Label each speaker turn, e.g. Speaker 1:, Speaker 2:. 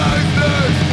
Speaker 1: United.